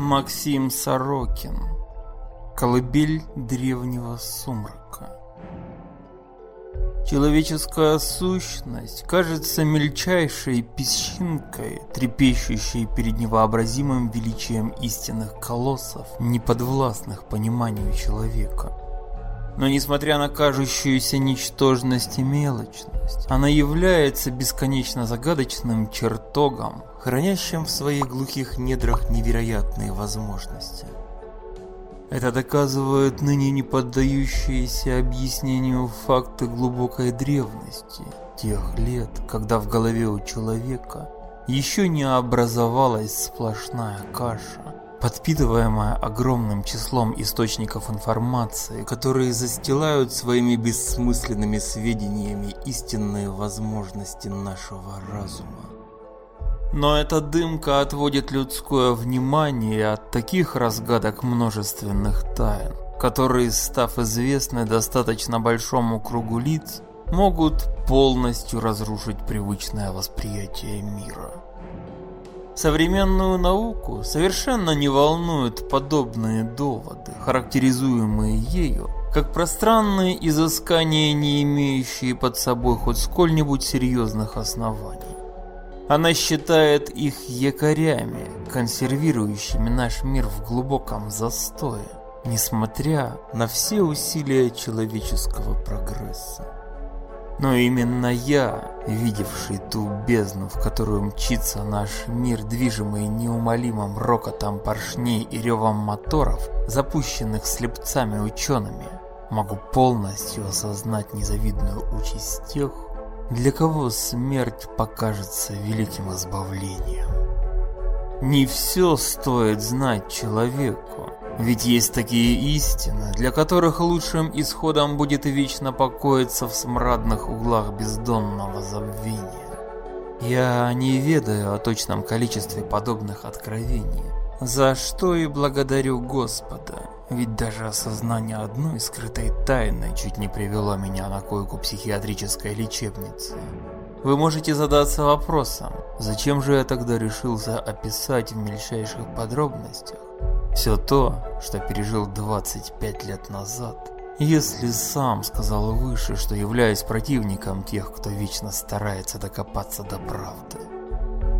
Максим Сорокин. Колыбель древнего сумрака. Человеческая сущность кажется мельчайшей песчинкой, трепещущей перед невообразимым величием истинных колоссов, неподвластных пониманию человека. Но несмотря на кажущуюся ничтожность и мелочность, она является бесконечно загадочным чертогом, хранящим в своих глухих недрах невероятные возможности. Это доказывают ныне не поддающиеся объяснению факты глубокой древности, тех лет, когда в голове у человека еще не образовалась сплошная каша, подпитываемая огромным числом источников информации, которые застилают своими бессмысленными сведениями истинные возможности нашего разума. Но эта дымка отводит людское внимание от таких разгадок множественных тайн, которые, став известны достаточно большому кругу лиц, могут полностью разрушить привычное восприятие мира. Современную науку совершенно не волнуют подобные доводы, характеризуемые ею как пространные изыскания, не имеющие под собой хоть сколь-нибудь серьезных оснований. Она считает их якорями, консервирующими наш мир в глубоком застое, несмотря на все усилия человеческого прогресса. Но именно я, видевший ту бездну, в которую мчится наш мир, движимый неумолимым рокотом поршней и ревом моторов, запущенных слепцами учеными, могу полностью осознать незавидную участь тех, для кого смерть покажется великим избавлением. Не все стоит знать человеку, ведь есть такие истины, для которых лучшим исходом будет вечно покоиться в смрадных углах бездонного забвения. Я не ведаю о точном количестве подобных откровений, за что и благодарю Господа, ведь даже осознание одной скрытой тайны чуть не привело меня на койку психиатрической лечебницы. Вы можете задаться вопросом, зачем же я тогда решился описать в мельчайших подробностях все то, что пережил 25 лет назад, если сам сказал выше, что являюсь противником тех, кто вечно старается докопаться до правды.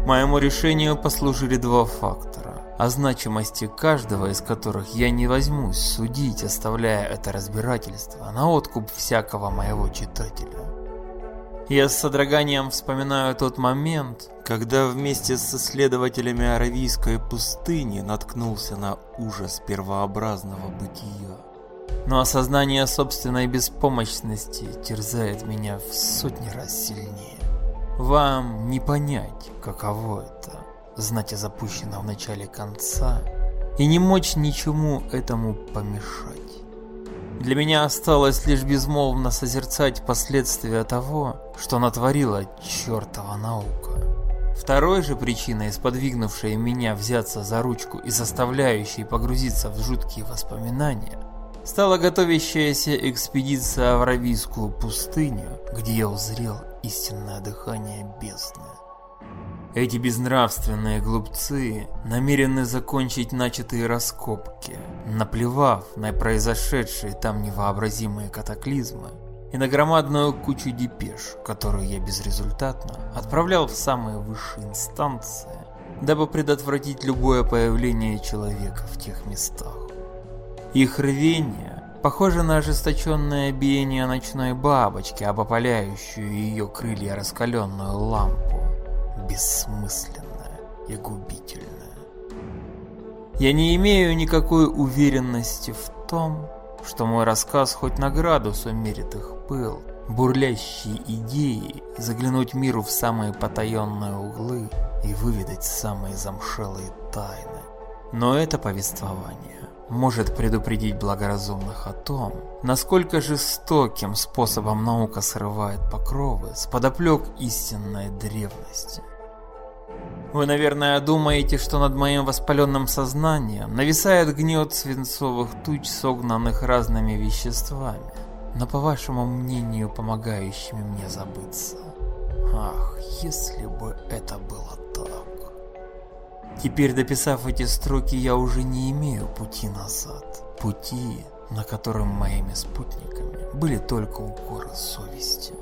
Моему решению послужили два фактора о значимости каждого из которых я не возьмусь судить, оставляя это разбирательство на откуп всякого моего читателя. Я с содроганием вспоминаю тот момент, когда вместе с исследователями Аравийской пустыни наткнулся на ужас первообразного бытия. Но осознание собственной беспомощности терзает меня в сотни раз сильнее. Вам не понять, каково это знать о запущенном в начале конца и не мочь ничему этому помешать. Для меня осталось лишь безмолвно созерцать последствия того, что натворила чертова наука. Второй же причиной, сподвигнувшей меня взяться за ручку и заставляющей погрузиться в жуткие воспоминания, стала готовящаяся экспедиция в Аравийскую пустыню, где я узрел истинное дыхание бездны. Эти безнравственные глупцы намерены закончить начатые раскопки, наплевав на произошедшие там невообразимые катаклизмы и на громадную кучу депеш, которую я безрезультатно отправлял в самые высшие инстанции, дабы предотвратить любое появление человека в тех местах. Их рвение похоже на ожесточенное биение ночной бабочки, об ее крылья раскаленную лампу бессмысленное и губительное. Я не имею никакой уверенности в том, что мой рассказ хоть на градус умерит их пыл, бурлящие идеи, заглянуть миру в самые потаенные углы и выведать самые замшелые тайны. Но это повествование может предупредить благоразумных о том, насколько жестоким способом наука срывает покровы с подоплек истинной древности. Вы, наверное, думаете, что над моим воспаленным сознанием нависает гнет свинцовых туч, согнанных разными веществами, но, по вашему мнению, помогающими мне забыться. Ах, если бы это было так. Теперь, дописав эти строки, я уже не имею пути назад. Пути, на котором моими спутниками были только укоры совести.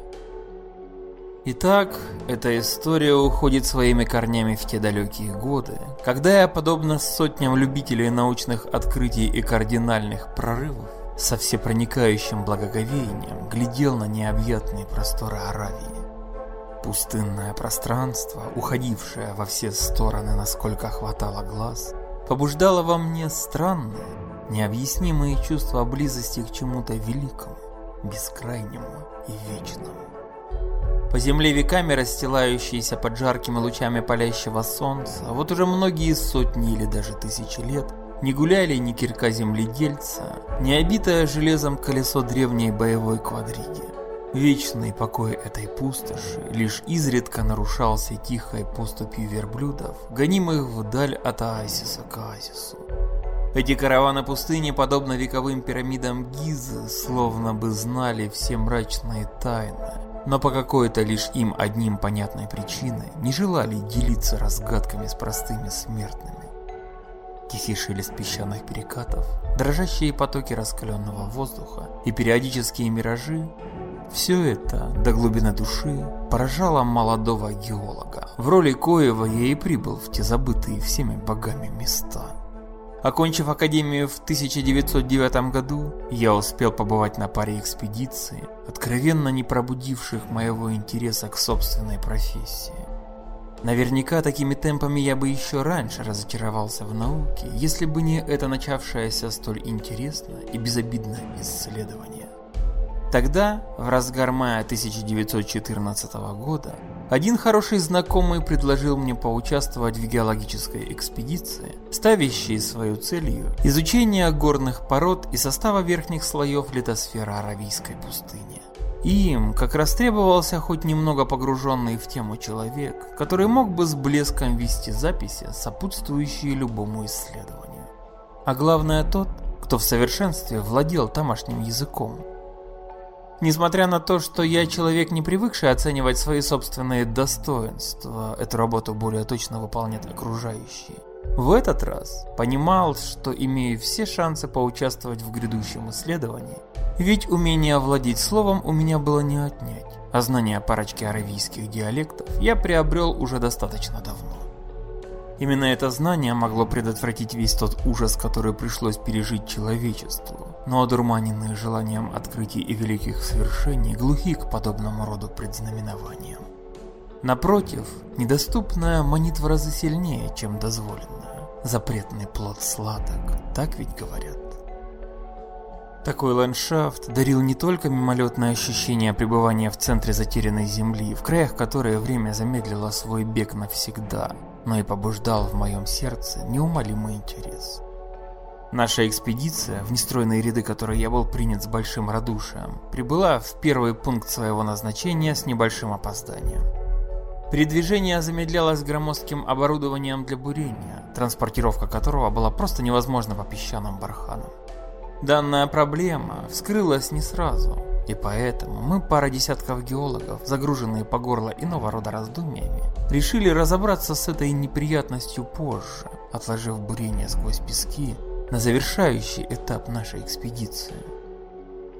Итак, эта история уходит своими корнями в те далекие годы, когда я, подобно сотням любителей научных открытий и кардинальных прорывов, со всепроникающим благоговением глядел на необъятные просторы Аравии. Пустынное пространство, уходившее во все стороны, насколько хватало глаз, побуждало во мне странные, необъяснимые чувства близости к чему-то великому, бескрайнему и вечному. По земле веками расстилающиеся под жаркими лучами палящего солнца, вот уже многие сотни или даже тысячи лет не гуляли ни кирка земледельца, ни обитое железом колесо древней боевой квадриги. Вечный покой этой пустоши лишь изредка нарушался тихой поступью верблюдов, гонимых вдаль от оазиса к оазису. Эти караваны пустыни, подобно вековым пирамидам Гизы, словно бы знали все мрачные тайны, но по какой-то лишь им одним понятной причине не желали делиться разгадками с простыми смертными. Тихий шелест песчаных перекатов, дрожащие потоки раскаленного воздуха и периодические миражи – все это до глубины души поражало молодого геолога, в роли коего я и прибыл в те забытые всеми богами места. Окончив академию в 1909 году, я успел побывать на паре экспедиций, откровенно не пробудивших моего интереса к собственной профессии. Наверняка такими темпами я бы еще раньше разочаровался в науке, если бы не это начавшееся столь интересное и безобидное исследование. Тогда, в разгар мая 1914 года, один хороший знакомый предложил мне поучаствовать в геологической экспедиции, ставящей свою целью изучение горных пород и состава верхних слоев литосферы Аравийской пустыни. Им как раз требовался хоть немного погруженный в тему человек, который мог бы с блеском вести записи, сопутствующие любому исследованию. А главное тот, кто в совершенстве владел тамошним языком. Несмотря на то, что я человек, не привыкший оценивать свои собственные достоинства, эту работу более точно выполнят окружающие. В этот раз понимал, что имею все шансы поучаствовать в грядущем исследовании ведь умение владеть словом у меня было не отнять, а знание парочки аравийских диалектов я приобрел уже достаточно давно. Именно это знание могло предотвратить весь тот ужас, который пришлось пережить человечеству, но одурманенные желанием открытий и великих свершений глухи к подобному роду предзнаменованиям. Напротив, недоступная манит в разы сильнее, чем дозволенная. Запретный плод сладок, так ведь говорят. Такой ландшафт дарил не только мимолетное ощущение пребывания в центре затерянной земли, в краях которой время замедлило свой бег навсегда, но и побуждал в моем сердце неумолимый интерес. Наша экспедиция, в нестройные ряды которой я был принят с большим радушием, прибыла в первый пункт своего назначения с небольшим опозданием. Передвижение замедлялось громоздким оборудованием для бурения, транспортировка которого была просто невозможна по песчаным барханам. Данная проблема вскрылась не сразу, и поэтому мы, пара десятков геологов, загруженные по горло иного рода раздумьями, решили разобраться с этой неприятностью позже, отложив бурение сквозь пески на завершающий этап нашей экспедиции.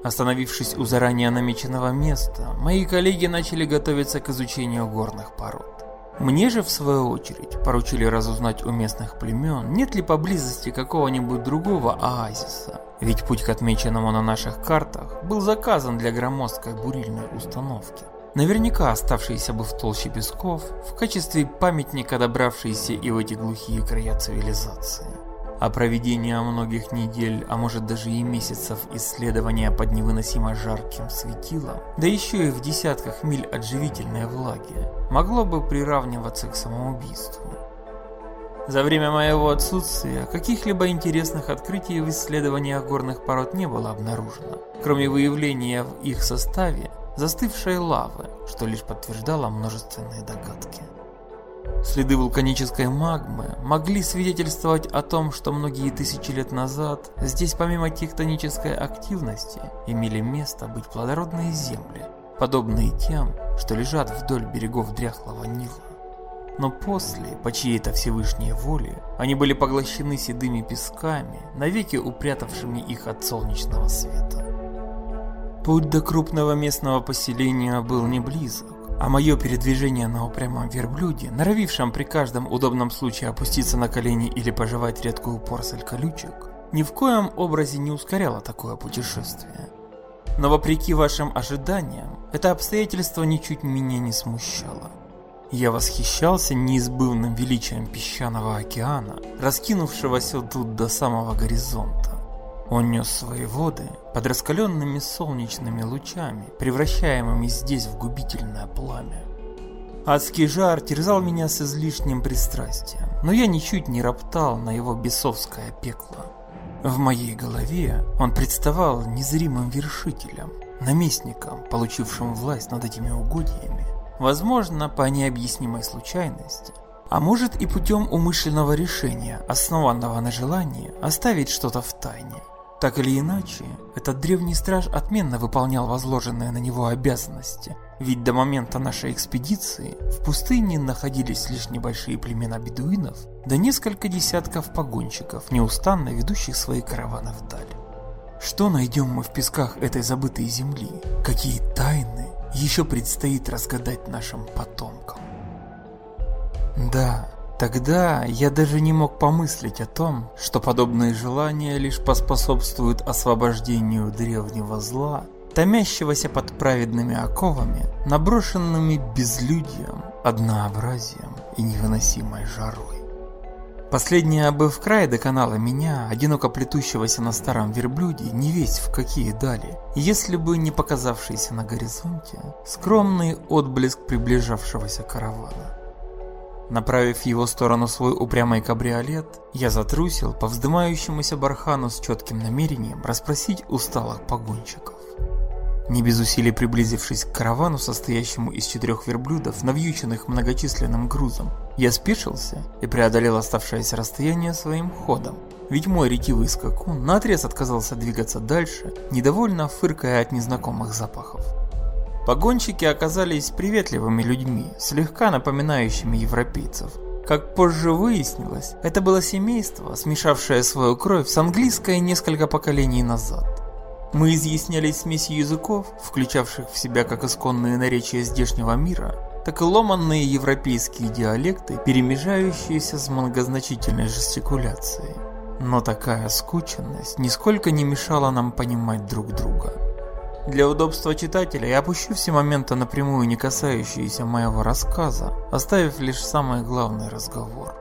Остановившись у заранее намеченного места, мои коллеги начали готовиться к изучению горных пород. Мне же, в свою очередь, поручили разузнать у местных племен, нет ли поблизости какого-нибудь другого оазиса, ведь путь к отмеченному на наших картах был заказан для громоздкой бурильной установки. Наверняка оставшиеся бы в толще песков в качестве памятника добравшиеся и в эти глухие края цивилизации а проведение многих недель, а может даже и месяцев исследования под невыносимо жарким светилом, да еще и в десятках миль от живительной влаги, могло бы приравниваться к самоубийству. За время моего отсутствия каких-либо интересных открытий в исследованиях горных пород не было обнаружено, кроме выявления в их составе застывшей лавы, что лишь подтверждало множественные догадки. Следы вулканической магмы могли свидетельствовать о том, что многие тысячи лет назад здесь помимо тектонической активности имели место быть плодородные земли, подобные тем, что лежат вдоль берегов дряхлого Нила. Но после, по чьей-то Всевышней воле, они были поглощены седыми песками, навеки упрятавшими их от солнечного света. Путь до крупного местного поселения был не близок, а мое передвижение на упрямом верблюде, норовившем при каждом удобном случае опуститься на колени или пожевать редкую порсель колючек, ни в коем образе не ускоряло такое путешествие. Но вопреки вашим ожиданиям, это обстоятельство ничуть меня не смущало. Я восхищался неизбывным величием песчаного океана, раскинувшегося тут до самого горизонта. Он нес свои воды под раскаленными солнечными лучами, превращаемыми здесь в губительное пламя. Адский жар терзал меня с излишним пристрастием, но я ничуть не роптал на его бесовское пекло. В моей голове он представал незримым вершителем, наместником, получившим власть над этими угодьями, возможно, по необъяснимой случайности, а может и путем умышленного решения, основанного на желании оставить что-то в тайне. Так или иначе, этот древний страж отменно выполнял возложенные на него обязанности, ведь до момента нашей экспедиции в пустыне находились лишь небольшие племена бедуинов, да несколько десятков погонщиков, неустанно ведущих свои караваны вдаль. Что найдем мы в песках этой забытой земли? Какие тайны еще предстоит разгадать нашим потомкам? Да, Тогда я даже не мог помыслить о том, что подобные желания лишь поспособствуют освобождению древнего зла, томящегося под праведными оковами, наброшенными безлюдьем, однообразием и невыносимой жарой. Последняя бы в край доконала меня, одиноко плетущегося на старом верблюде, не весть в какие дали, если бы не показавшийся на горизонте скромный отблеск приближавшегося каравана. Направив в его сторону свой упрямый кабриолет, я затрусил по вздымающемуся бархану с четким намерением расспросить усталых погонщиков. Не без усилий приблизившись к каравану, состоящему из четырех верблюдов, навьюченных многочисленным грузом, я спешился и преодолел оставшееся расстояние своим ходом, ведь мой ретивый скакун наотрез отказался двигаться дальше, недовольно фыркая от незнакомых запахов. Погонщики оказались приветливыми людьми, слегка напоминающими европейцев. Как позже выяснилось, это было семейство, смешавшее свою кровь с английской несколько поколений назад. Мы изъяснялись смесью языков, включавших в себя как исконные наречия здешнего мира, так и ломанные европейские диалекты, перемежающиеся с многозначительной жестикуляцией. Но такая скученность нисколько не мешала нам понимать друг друга. Для удобства читателя я опущу все моменты напрямую не касающиеся моего рассказа, оставив лишь самый главный разговор.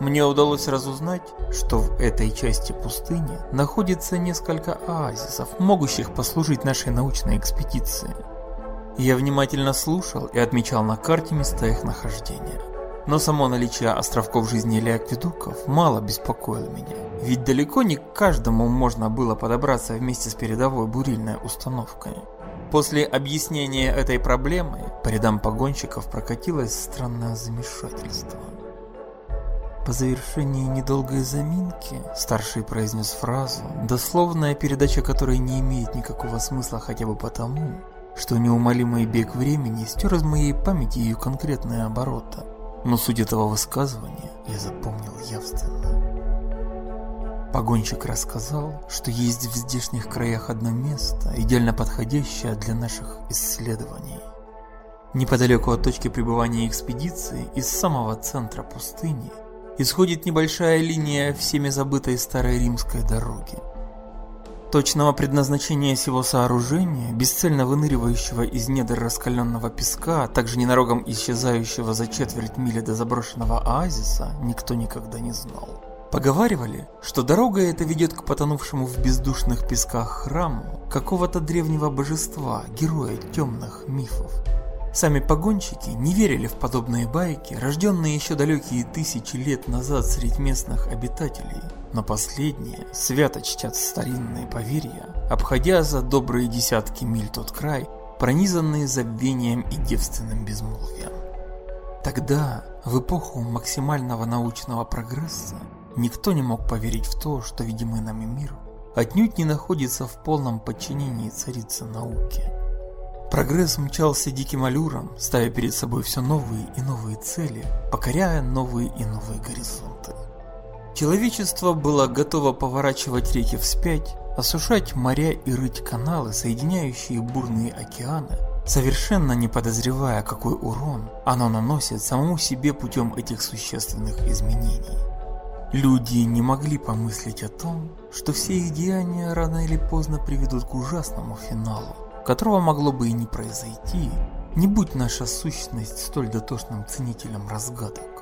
Мне удалось разузнать, что в этой части пустыни находится несколько оазисов, могущих послужить нашей научной экспедиции. Я внимательно слушал и отмечал на карте места их нахождения. Но само наличие островков жизни или акведуков мало беспокоило меня. Ведь далеко не к каждому можно было подобраться вместе с передовой бурильной установкой. После объяснения этой проблемы по рядам погонщиков прокатилось странное замешательство. По завершении недолгой заминки старший произнес фразу, дословная передача которой не имеет никакого смысла хотя бы потому, что неумолимый бег времени стер из моей памяти ее конкретные обороты но суть этого высказывания я запомнил явственно. Погонщик рассказал, что есть в здешних краях одно место, идеально подходящее для наших исследований. Неподалеку от точки пребывания экспедиции, из самого центра пустыни, исходит небольшая линия всеми забытой старой римской дороги. Точного предназначения сего сооружения, бесцельно выныривающего из недр раскаленного песка, а также ненароком исчезающего за четверть мили до заброшенного оазиса, никто никогда не знал. Поговаривали, что дорога эта ведет к потонувшему в бездушных песках храму какого-то древнего божества, героя темных мифов. Сами погонщики не верили в подобные байки, рожденные еще далекие тысячи лет назад среди местных обитателей, но последние свято чтят старинные поверья, обходя за добрые десятки миль тот край, пронизанные забвением и девственным безмолвием. Тогда, в эпоху максимального научного прогресса, никто не мог поверить в то, что видимый нами мир отнюдь не находится в полном подчинении царицы науки. Прогресс мчался диким аллюром, ставя перед собой все новые и новые цели, покоряя новые и новые горизонты. Человечество было готово поворачивать реки вспять, осушать моря и рыть каналы, соединяющие бурные океаны, совершенно не подозревая, какой урон оно наносит самому себе путем этих существенных изменений. Люди не могли помыслить о том, что все их деяния рано или поздно приведут к ужасному финалу, которого могло бы и не произойти, не будь наша сущность столь дотошным ценителем разгадок.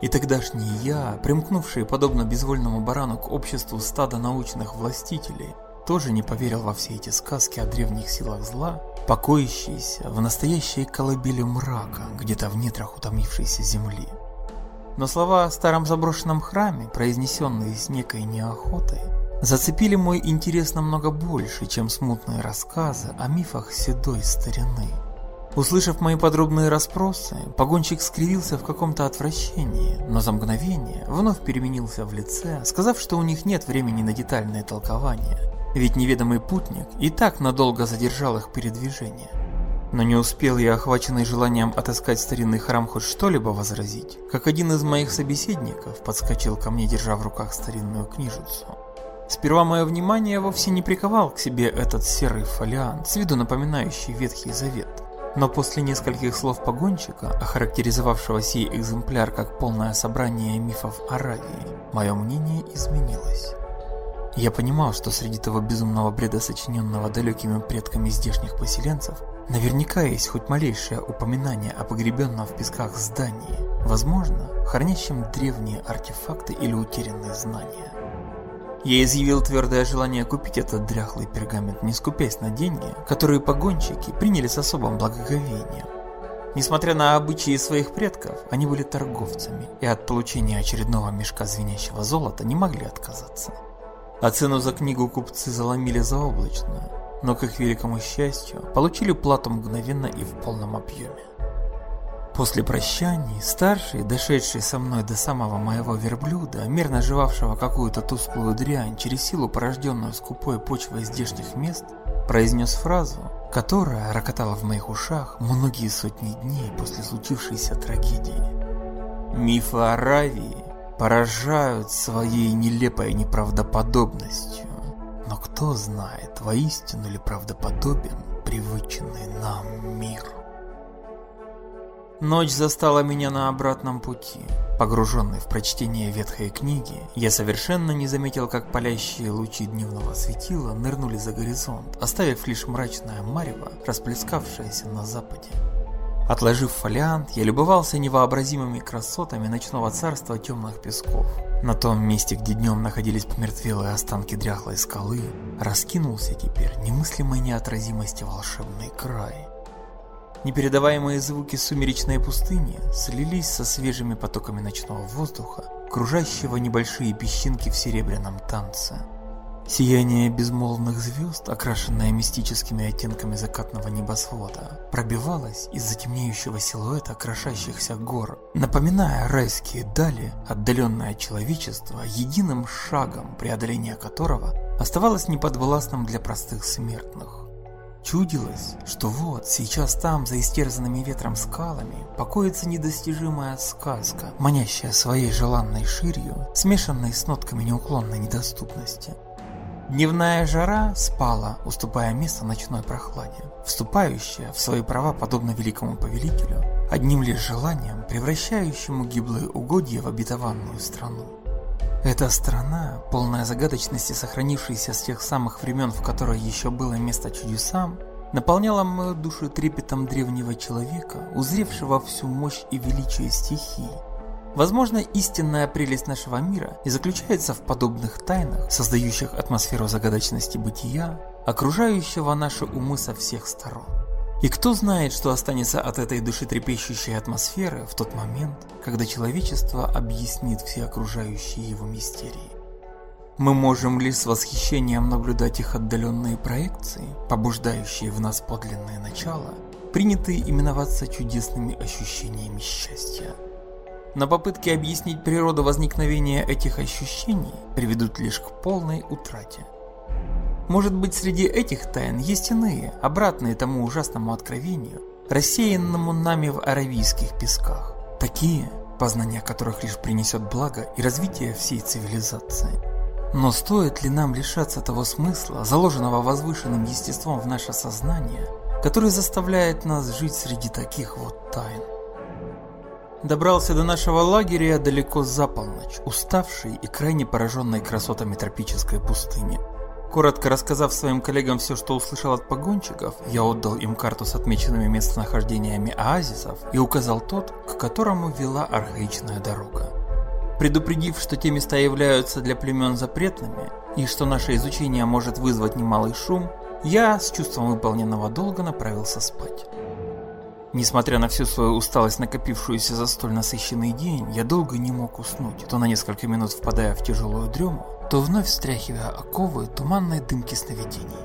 И тогдашний я, примкнувший подобно безвольному барану к обществу стада научных властителей, тоже не поверил во все эти сказки о древних силах зла, покоящиеся в настоящей колыбели мрака, где-то в недрах утомившейся земли. Но слова о старом заброшенном храме, произнесенные с некой неохотой, зацепили мой интерес намного больше, чем смутные рассказы о мифах седой старины. Услышав мои подробные расспросы, погонщик скривился в каком-то отвращении, но за мгновение вновь переменился в лице, сказав, что у них нет времени на детальное толкование, ведь неведомый путник и так надолго задержал их передвижение. Но не успел я, охваченный желанием отыскать старинный храм хоть что-либо возразить, как один из моих собеседников подскочил ко мне, держа в руках старинную книжицу. Сперва мое внимание вовсе не приковал к себе этот серый фолиант, с виду напоминающий Ветхий Завет. Но после нескольких слов погонщика, охарактеризовавшего сей экземпляр как полное собрание мифов Аравии, мое мнение изменилось. Я понимал, что среди того безумного бреда, сочиненного далекими предками здешних поселенцев, наверняка есть хоть малейшее упоминание о погребенном в песках здании, возможно, хранящем древние артефакты или утерянные знания. Я изъявил твердое желание купить этот дряхлый пергамент, не скупясь на деньги, которые погонщики приняли с особым благоговением. Несмотря на обычаи своих предков, они были торговцами и от получения очередного мешка звенящего золота не могли отказаться. А цену за книгу купцы заломили заоблачную, но, к их великому счастью, получили плату мгновенно и в полном объеме. После прощаний, старший, дошедший со мной до самого моего верблюда, мирно жевавшего какую-то тусклую дрянь через силу, порожденную скупой почвой здешних мест, произнес фразу, которая рокотала в моих ушах многие сотни дней после случившейся трагедии. Мифы Аравии поражают своей нелепой неправдоподобностью. Но кто знает, воистину ли правдоподобен привычный нам мир. Ночь застала меня на обратном пути. Погруженный в прочтение ветхой книги, я совершенно не заметил, как палящие лучи дневного светила нырнули за горизонт, оставив лишь мрачное марево, расплескавшееся на западе. Отложив фолиант, я любовался невообразимыми красотами ночного царства темных песков. На том месте, где днем находились помертвелые останки дряхлой скалы, раскинулся теперь немыслимой неотразимости волшебный край. Непередаваемые звуки сумеречной пустыни слились со свежими потоками ночного воздуха, кружащего небольшие песчинки в серебряном танце. Сияние безмолвных звезд, окрашенное мистическими оттенками закатного небосвода, пробивалось из затемнеющего силуэта крошащихся гор, напоминая райские дали, отдаленное человечество, единым шагом преодоления которого оставалось неподвластным для простых смертных. Чудилось, что вот сейчас там, за истерзанными ветром скалами, покоится недостижимая сказка, манящая своей желанной ширью, смешанной с нотками неуклонной недоступности. Дневная жара спала, уступая место ночной прохладе, вступающая в свои права подобно великому повелителю, одним лишь желанием, превращающему гиблые угодья в обетованную страну. Эта страна, полная загадочности, сохранившаяся с тех самых времен, в которой еще было место чудесам, наполняла мою душу трепетом древнего человека, узревшего всю мощь и величие стихии. Возможно, истинная прелесть нашего мира и заключается в подобных тайнах, создающих атмосферу загадочности бытия, окружающего наши умы со всех сторон. И кто знает, что останется от этой душетрепещущей атмосферы в тот момент, когда человечество объяснит все окружающие его мистерии. Мы можем лишь с восхищением наблюдать их отдаленные проекции, побуждающие в нас подлинное начало, принятые именоваться чудесными ощущениями счастья. Но попытки объяснить природу возникновения этих ощущений приведут лишь к полной утрате. Может быть, среди этих тайн есть иные, обратные тому ужасному откровению, рассеянному нами в аравийских песках. Такие, познание которых лишь принесет благо и развитие всей цивилизации. Но стоит ли нам лишаться того смысла, заложенного возвышенным естеством в наше сознание, который заставляет нас жить среди таких вот тайн? Добрался до нашего лагеря далеко за полночь, уставший и крайне пораженный красотами тропической пустыни. Коротко рассказав своим коллегам все, что услышал от погонщиков, я отдал им карту с отмеченными местонахождениями оазисов и указал тот, к которому вела архаичная дорога. Предупредив, что те места являются для племен запретными и что наше изучение может вызвать немалый шум, я с чувством выполненного долга направился спать. Несмотря на всю свою усталость, накопившуюся за столь насыщенный день, я долго не мог уснуть, то на несколько минут впадая в тяжелую дрему, то вновь встряхивая оковы туманной дымки сновидений.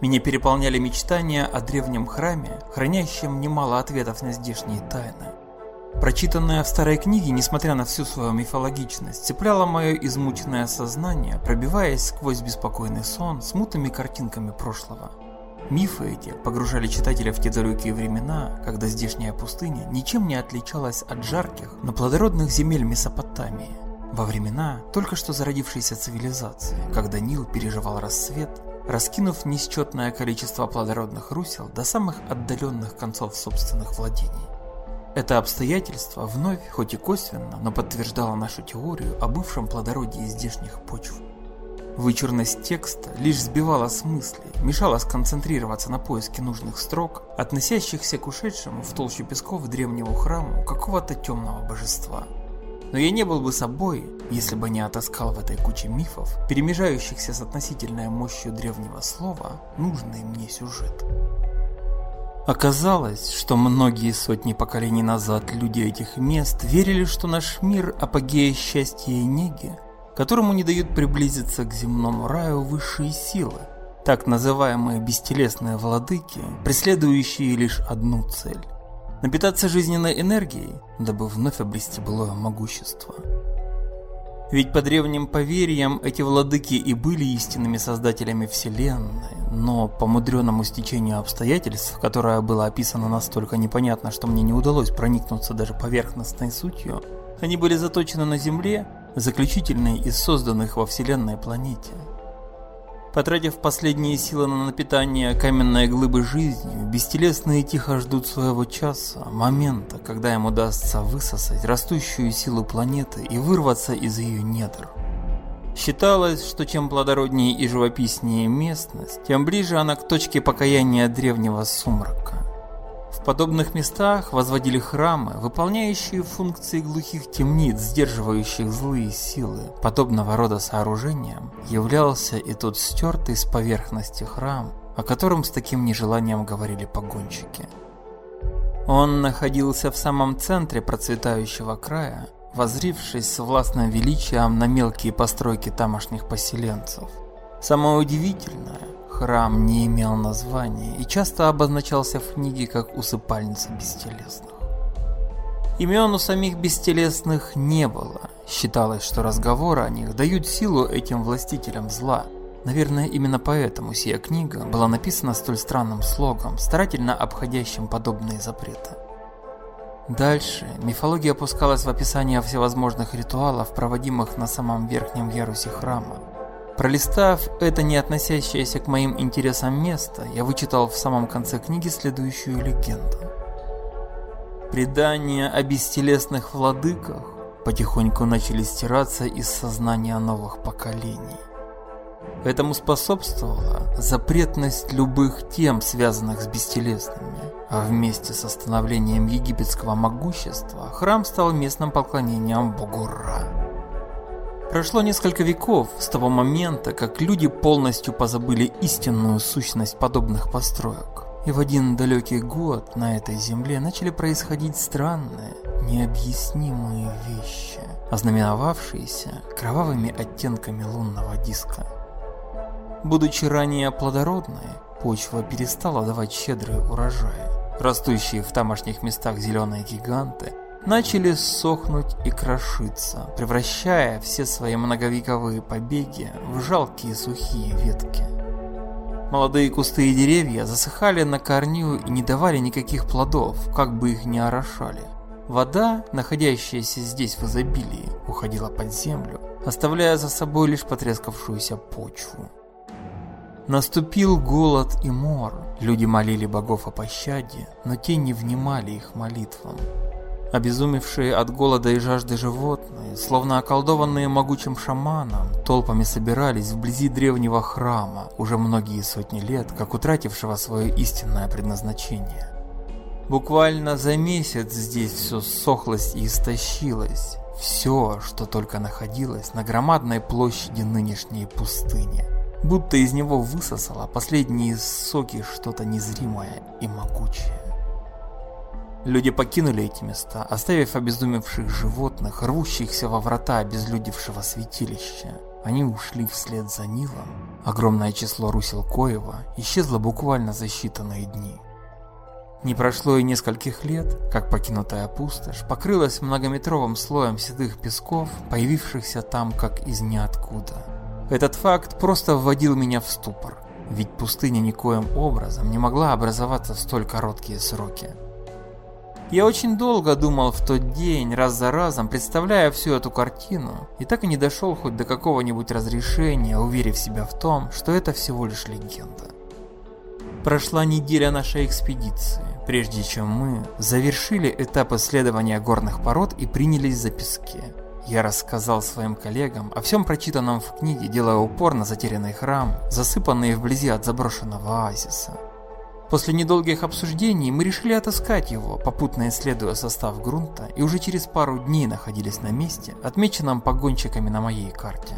Меня переполняли мечтания о древнем храме, хранящем немало ответов на здешние тайны. Прочитанное в старой книге, несмотря на всю свою мифологичность, цепляло мое измученное сознание, пробиваясь сквозь беспокойный сон смутными картинками прошлого. Мифы эти погружали читателя в те далекие времена, когда здешняя пустыня ничем не отличалась от жарких, но плодородных земель Месопотамии. Во времена только что зародившейся цивилизации, когда Нил переживал рассвет, раскинув несчетное количество плодородных русел до самых отдаленных концов собственных владений. Это обстоятельство вновь, хоть и косвенно, но подтверждало нашу теорию о бывшем плодородии здешних почв. Вычурность текста лишь сбивала с мысли, мешала сконцентрироваться на поиске нужных строк, относящихся к ушедшему в толщу песков древнему храму какого-то темного божества. Но я не был бы собой, если бы не отыскал в этой куче мифов, перемежающихся с относительной мощью древнего слова, нужный мне сюжет. Оказалось, что многие сотни поколений назад люди этих мест верили, что наш мир – апогея счастья и неги, которому не дают приблизиться к земному раю высшие силы, так называемые бестелесные владыки, преследующие лишь одну цель напитаться жизненной энергией, дабы вновь обрести былое могущество. Ведь по древним поверьям эти владыки и были истинными создателями Вселенной, но по мудреному стечению обстоятельств, которое было описано настолько непонятно, что мне не удалось проникнуться даже поверхностной сутью, они были заточены на Земле, заключительной из созданных во Вселенной планете. Потратив последние силы на напитание каменной глыбы жизнью, бестелесные тихо ждут своего часа, момента, когда им удастся высосать растущую силу планеты и вырваться из ее недр. Считалось, что чем плодороднее и живописнее местность, тем ближе она к точке покаяния древнего сумрака. В подобных местах возводили храмы, выполняющие функции глухих темниц, сдерживающих злые силы. Подобного рода сооружением являлся и тот стертый с поверхности храм, о котором с таким нежеланием говорили погонщики. Он находился в самом центре процветающего края, возрившись с властным величием на мелкие постройки тамошних поселенцев. Самое удивительное, Храм не имел названия и часто обозначался в книге как усыпальница бестелесных. Имен у самих бестелесных не было. Считалось, что разговоры о них дают силу этим властителям зла. Наверное, именно поэтому сия книга была написана столь странным слогом, старательно обходящим подобные запреты. Дальше мифология опускалась в описание всевозможных ритуалов, проводимых на самом верхнем ярусе храма. Пролистав это не относящееся к моим интересам место, я вычитал в самом конце книги следующую легенду. Предания о бестелесных владыках потихоньку начали стираться из сознания новых поколений. Этому способствовала запретность любых тем, связанных с бестелесными, а вместе с становлением египетского могущества храм стал местным поклонением богу Ра. Прошло несколько веков с того момента, как люди полностью позабыли истинную сущность подобных построек. И в один далекий год на этой земле начали происходить странные, необъяснимые вещи, ознаменовавшиеся кровавыми оттенками лунного диска. Будучи ранее плодородной, почва перестала давать щедрые урожаи. Растущие в тамошних местах зеленые гиганты начали сохнуть и крошиться, превращая все свои многовековые побеги в жалкие сухие ветки. Молодые кусты и деревья засыхали на корню и не давали никаких плодов, как бы их ни орошали. Вода, находящаяся здесь в изобилии, уходила под землю, оставляя за собой лишь потрескавшуюся почву. Наступил голод и мор. Люди молили богов о пощаде, но те не внимали их молитвам. Обезумевшие от голода и жажды животные, словно околдованные могучим шаманом, толпами собирались вблизи древнего храма, уже многие сотни лет, как утратившего свое истинное предназначение. Буквально за месяц здесь все сохлось и истощилось, все, что только находилось на громадной площади нынешней пустыни. Будто из него высосало последние соки что-то незримое и могучее. Люди покинули эти места, оставив обезумевших животных, рвущихся во врата обезлюдевшего святилища. Они ушли вслед за Нилом. Огромное число русел Коева исчезло буквально за считанные дни. Не прошло и нескольких лет, как покинутая пустошь покрылась многометровым слоем седых песков, появившихся там как из ниоткуда. Этот факт просто вводил меня в ступор, ведь пустыня никоим образом не могла образоваться в столь короткие сроки. Я очень долго думал в тот день, раз за разом, представляя всю эту картину, и так и не дошел хоть до какого-нибудь разрешения, уверив себя в том, что это всего лишь легенда. Прошла неделя нашей экспедиции, прежде чем мы завершили этап исследования горных пород и принялись за пески. Я рассказал своим коллегам о всем прочитанном в книге, делая упор на затерянный храм, засыпанный вблизи от заброшенного оазиса. После недолгих обсуждений мы решили отыскать его, попутно исследуя состав грунта, и уже через пару дней находились на месте, отмеченном погонщиками на моей карте.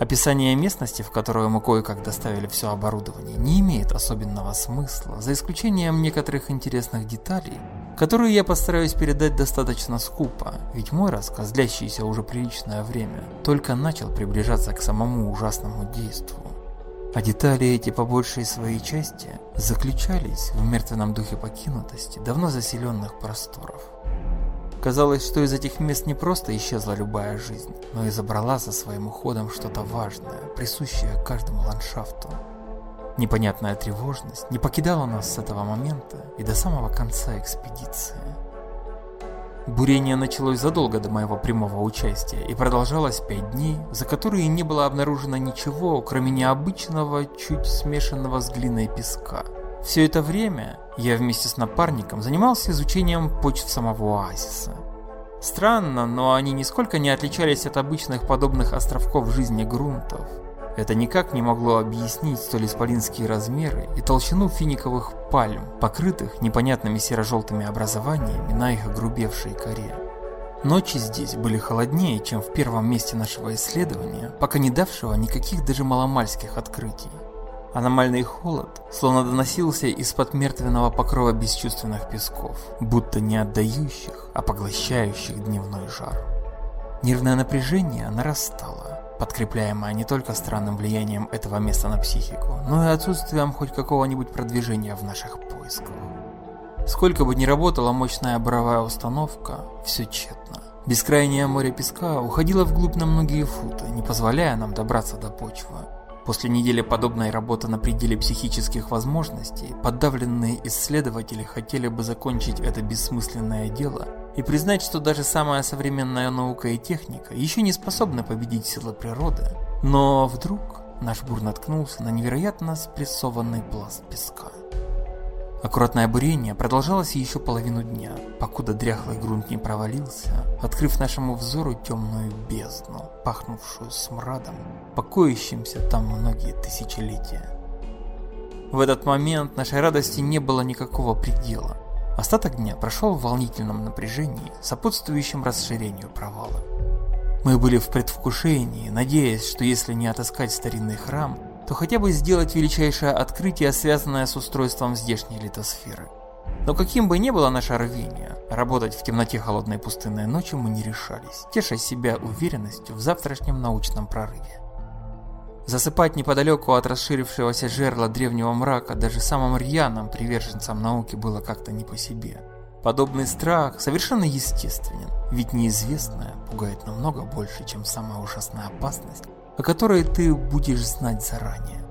Описание местности, в которую мы кое-как доставили все оборудование, не имеет особенного смысла, за исключением некоторых интересных деталей, которые я постараюсь передать достаточно скупо, ведь мой рассказ, длящийся уже приличное время, только начал приближаться к самому ужасному действу. А детали эти по большей своей части заключались в мертвенном духе покинутости давно заселенных просторов. Казалось, что из этих мест не просто исчезла любая жизнь, но и забрала за своим уходом что-то важное, присущее каждому ландшафту. Непонятная тревожность не покидала нас с этого момента и до самого конца экспедиции. Бурение началось задолго до моего прямого участия и продолжалось пять дней, за которые не было обнаружено ничего, кроме необычного, чуть смешанного с глиной песка. Все это время я вместе с напарником занимался изучением почт самого оазиса. Странно, но они нисколько не отличались от обычных подобных островков жизни грунтов. Это никак не могло объяснить столь исполинские размеры и толщину финиковых пальм, покрытых непонятными серо-желтыми образованиями на их огрубевшей коре. Ночи здесь были холоднее, чем в первом месте нашего исследования, пока не давшего никаких даже маломальских открытий. Аномальный холод словно доносился из-под мертвенного покрова бесчувственных песков, будто не отдающих, а поглощающих дневной жар. Нервное напряжение нарастало, подкрепляемая не только странным влиянием этого места на психику, но и отсутствием хоть какого-нибудь продвижения в наших поисках. Сколько бы ни работала мощная буровая установка, все тщетно. Бескрайнее море песка уходило вглубь на многие футы, не позволяя нам добраться до почвы. После недели подобной работы на пределе психических возможностей, подавленные исследователи хотели бы закончить это бессмысленное дело и признать, что даже самая современная наука и техника еще не способны победить силы природы. Но вдруг наш бур наткнулся на невероятно спрессованный пласт песка. Аккуратное бурение продолжалось еще половину дня, покуда дряхлый грунт не провалился, открыв нашему взору темную бездну, пахнувшую смрадом, покоящимся там многие тысячелетия. В этот момент нашей радости не было никакого предела. Остаток дня прошел в волнительном напряжении, сопутствующем расширению провала. Мы были в предвкушении, надеясь, что если не отыскать старинный храм, то хотя бы сделать величайшее открытие, связанное с устройством здешней литосферы. Но каким бы ни было наше рвение, работать в темноте холодной пустынной ночи мы не решались, теша себя уверенностью в завтрашнем научном прорыве. Засыпать неподалеку от расширившегося жерла древнего мрака даже самым рьяным приверженцам науки было как-то не по себе. Подобный страх совершенно естественен, ведь неизвестное пугает намного больше, чем самая ужасная опасность, о которой ты будешь знать заранее.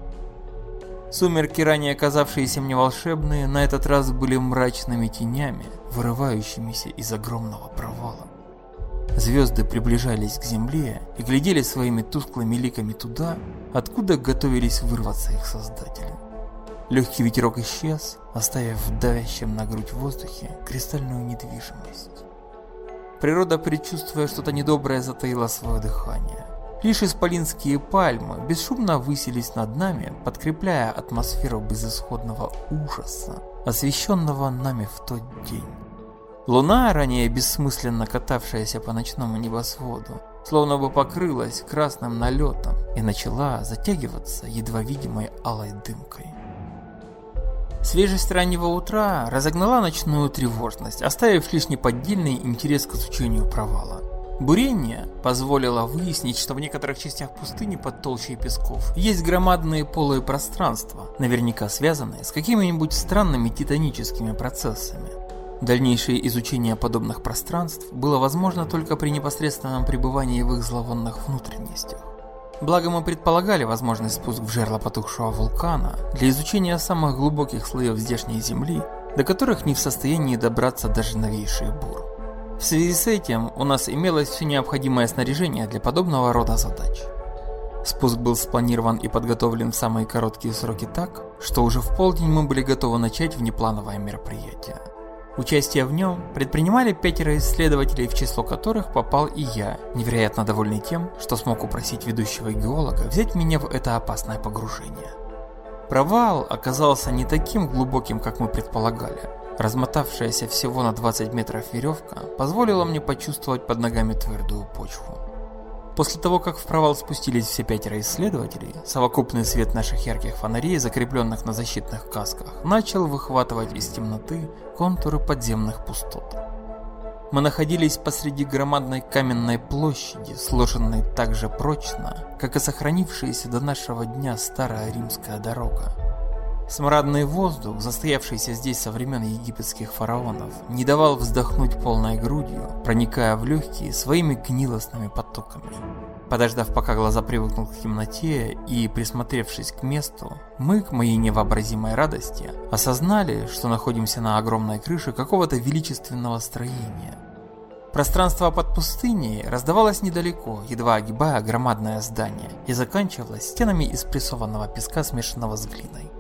Сумерки, ранее казавшиеся мне волшебные, на этот раз были мрачными тенями, вырывающимися из огромного провала. Звезды приближались к земле и глядели своими тусклыми ликами туда, откуда готовились вырваться их создатели. Легкий ветерок исчез, оставив в давящем на грудь воздухе кристальную недвижимость. Природа, предчувствуя что-то недоброе, затаила свое дыхание. Лишь исполинские пальмы бесшумно высились над нами, подкрепляя атмосферу безысходного ужаса, освещенного нами в тот день. Луна, ранее бессмысленно катавшаяся по ночному небосводу, словно бы покрылась красным налетом и начала затягиваться едва видимой алой дымкой. Свежесть раннего утра разогнала ночную тревожность, оставив лишь неподдельный интерес к изучению провала. Бурение позволило выяснить, что в некоторых частях пустыни под толщей песков есть громадные полые пространства, наверняка связанные с какими-нибудь странными титаническими процессами. Дальнейшее изучение подобных пространств было возможно только при непосредственном пребывании в их зловонных внутренностях. Благо мы предполагали возможный спуск в жерло потухшего вулкана для изучения самых глубоких слоев здешней земли, до которых не в состоянии добраться даже новейший бур. В связи с этим у нас имелось все необходимое снаряжение для подобного рода задач. Спуск был спланирован и подготовлен в самые короткие сроки так, что уже в полдень мы были готовы начать внеплановое мероприятие. Участие в нем предпринимали пятеро исследователей, в число которых попал и я, невероятно довольный тем, что смог упросить ведущего геолога взять меня в это опасное погружение. Провал оказался не таким глубоким, как мы предполагали. Размотавшаяся всего на 20 метров веревка позволила мне почувствовать под ногами твердую почву. После того, как в провал спустились все пятеро исследователей, совокупный свет наших ярких фонарей, закрепленных на защитных касках, начал выхватывать из темноты контуры подземных пустот. Мы находились посреди громадной каменной площади, сложенной так же прочно, как и сохранившаяся до нашего дня старая римская дорога. Смрадный воздух, застоявшийся здесь со времен египетских фараонов, не давал вздохнуть полной грудью, проникая в легкие своими гнилостными потоками. Подождав, пока глаза привыкнут к темноте и присмотревшись к месту, мы, к моей невообразимой радости, осознали, что находимся на огромной крыше какого-то величественного строения. Пространство под пустыней раздавалось недалеко, едва огибая громадное здание, и заканчивалось стенами из прессованного песка, смешанного с глиной.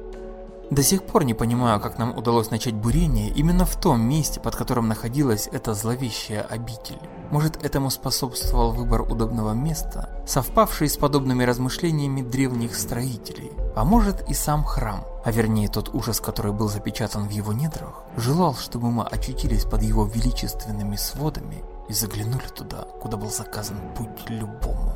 До сих пор не понимаю, как нам удалось начать бурение именно в том месте, под которым находилась эта зловещая обитель. Может, этому способствовал выбор удобного места, совпавший с подобными размышлениями древних строителей. А может и сам храм, а вернее тот ужас, который был запечатан в его недрах, желал, чтобы мы очутились под его величественными сводами и заглянули туда, куда был заказан путь любому.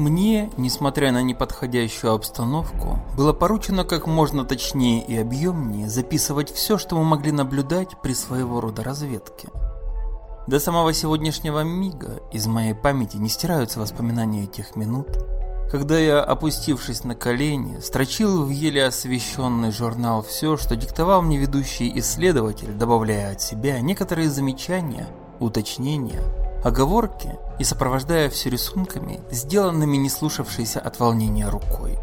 Мне, несмотря на неподходящую обстановку, было поручено как можно точнее и объемнее записывать все, что мы могли наблюдать при своего рода разведке. До самого сегодняшнего мига из моей памяти не стираются воспоминания тех минут, когда я, опустившись на колени, строчил в еле освещенный журнал все, что диктовал мне ведущий исследователь, добавляя от себя некоторые замечания, уточнения, оговорки и сопровождая все рисунками, сделанными не слушавшейся от волнения рукой.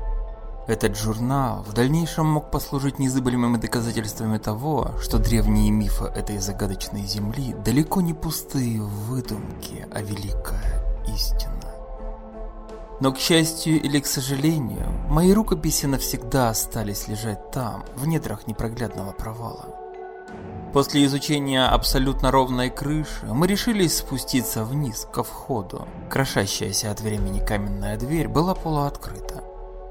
Этот журнал в дальнейшем мог послужить незабываемыми доказательствами того, что древние мифы этой загадочной земли далеко не пустые выдумки, а великая истина. Но, к счастью или к сожалению, мои рукописи навсегда остались лежать там, в недрах непроглядного провала. После изучения абсолютно ровной крыши, мы решились спуститься вниз, ко входу. Крошащаяся от времени каменная дверь была полуоткрыта.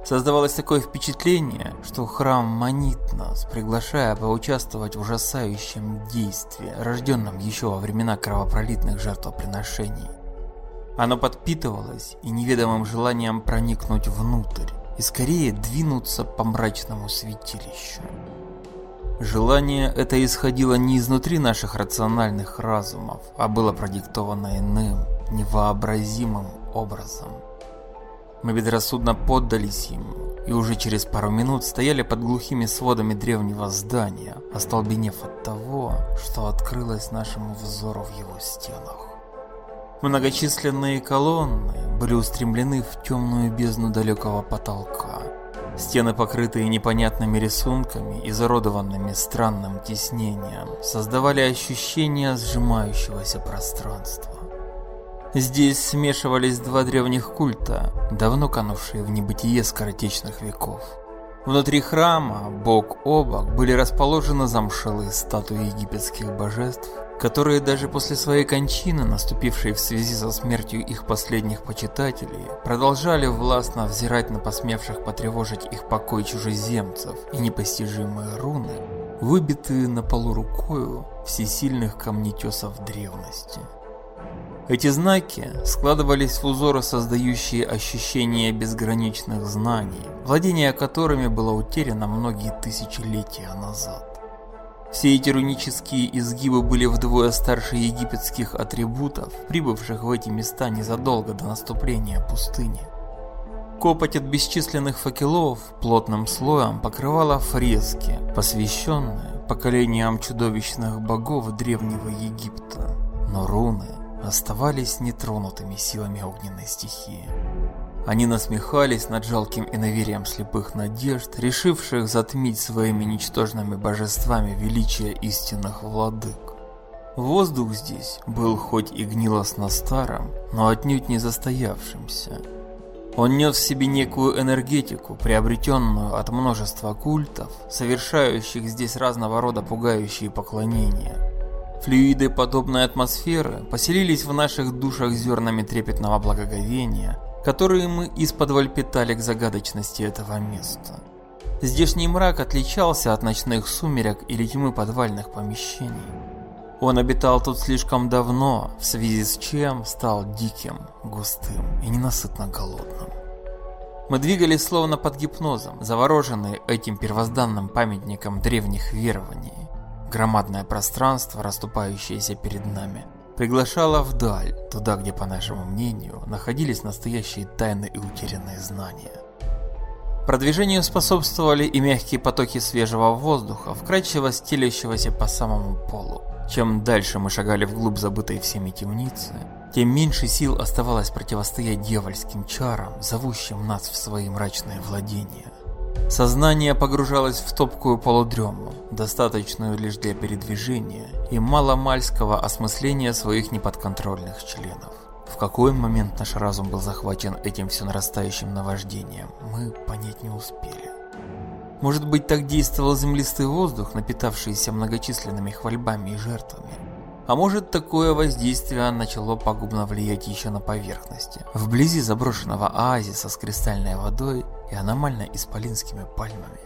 Создавалось такое впечатление, что храм манит нас, приглашая поучаствовать в ужасающем действии, рожденном еще во времена кровопролитных жертвоприношений. Оно подпитывалось и неведомым желанием проникнуть внутрь и скорее двинуться по мрачному святилищу. Желание это исходило не изнутри наших рациональных разумов, а было продиктовано иным, невообразимым образом. Мы безрассудно поддались ему, и уже через пару минут стояли под глухими сводами древнего здания, остолбенев от того, что открылось нашему взору в его стенах. Многочисленные колонны были устремлены в темную бездну далекого потолка, Стены, покрытые непонятными рисунками, изуродованными странным тиснением, создавали ощущение сжимающегося пространства. Здесь смешивались два древних культа, давно канувшие в небытие скоротечных веков. Внутри храма, бок о бок, были расположены замшелые статуи египетских божеств, которые даже после своей кончины, наступившей в связи со смертью их последних почитателей, продолжали властно взирать на посмевших потревожить их покой чужеземцев и непостижимые руны, выбитые на полу рукою всесильных камнетесов древности. Эти знаки складывались в узоры, создающие ощущение безграничных знаний, владение которыми было утеряно многие тысячелетия назад. Все эти рунические изгибы были вдвое старше египетских атрибутов, прибывших в эти места незадолго до наступления пустыни. Копоть от бесчисленных факелов плотным слоем покрывала фрески, посвященные поколениям чудовищных богов Древнего Египта. Но руны оставались нетронутыми силами огненной стихии. Они насмехались над жалким иноверием слепых надежд, решивших затмить своими ничтожными божествами величие истинных владык. Воздух здесь был хоть и гнилостно старым, но отнюдь не застоявшимся. Он нес в себе некую энергетику, приобретенную от множества культов, совершающих здесь разного рода пугающие поклонения. Флюиды подобной атмосферы поселились в наших душах зернами трепетного благоговения, которые мы из-под питали к загадочности этого места. Здешний мрак отличался от ночных сумерек или тьмы подвальных помещений. Он обитал тут слишком давно, в связи с чем стал диким, густым и ненасытно голодным. Мы двигались словно под гипнозом, завороженные этим первозданным памятником древних верований. Громадное пространство, расступающееся перед нами, приглашало вдаль, туда, где, по нашему мнению, находились настоящие тайны и утерянные знания. Продвижению способствовали и мягкие потоки свежего воздуха, вкрадчиво стелящегося по самому полу. Чем дальше мы шагали вглубь забытой всеми темницы, тем меньше сил оставалось противостоять дьявольским чарам, зовущим нас в свои мрачные владения. Сознание погружалось в топкую полудрему, достаточную лишь для передвижения и маломальского осмысления своих неподконтрольных членов. В какой момент наш разум был захвачен этим все нарастающим наваждением, мы понять не успели. Может быть, так действовал землистый воздух, напитавшийся многочисленными хвальбами и жертвами. А может, такое воздействие начало пагубно влиять еще на поверхности. Вблизи заброшенного оазиса с кристальной водой и аномально исполинскими пальмами.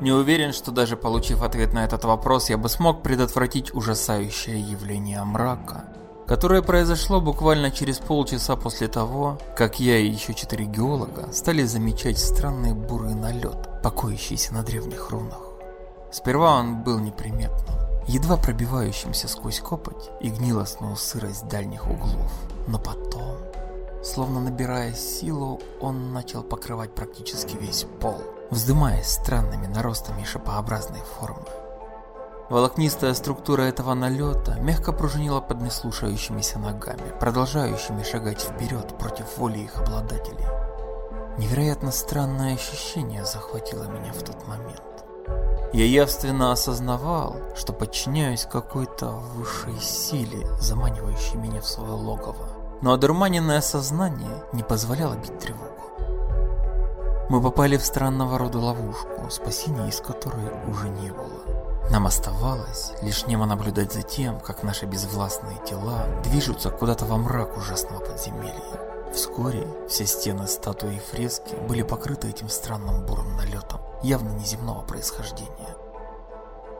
Не уверен, что даже получив ответ на этот вопрос, я бы смог предотвратить ужасающее явление мрака, которое произошло буквально через полчаса после того, как я и еще четыре геолога стали замечать странный бурый налет, покоящийся на древних рунах. Сперва он был неприметным, едва пробивающимся сквозь копоть и гнилостную сырость дальних углов. Но потом, словно набирая силу, он начал покрывать практически весь пол, вздымаясь странными наростами шипообразной формы. Волокнистая структура этого налета мягко пружинила под неслушающимися ногами, продолжающими шагать вперед против воли их обладателей. Невероятно странное ощущение захватило меня в тот момент. Я явственно осознавал, что подчиняюсь какой-то высшей силе, заманивающей меня в свое логово. Но одурманенное сознание не позволяло бить тревогу. Мы попали в странного рода ловушку, спасения из которой уже не было. Нам оставалось лишь немо наблюдать за тем, как наши безвластные тела движутся куда-то во мрак ужасного подземелья. Вскоре все стены, статуи и фрески были покрыты этим странным бурым налетом явно неземного происхождения.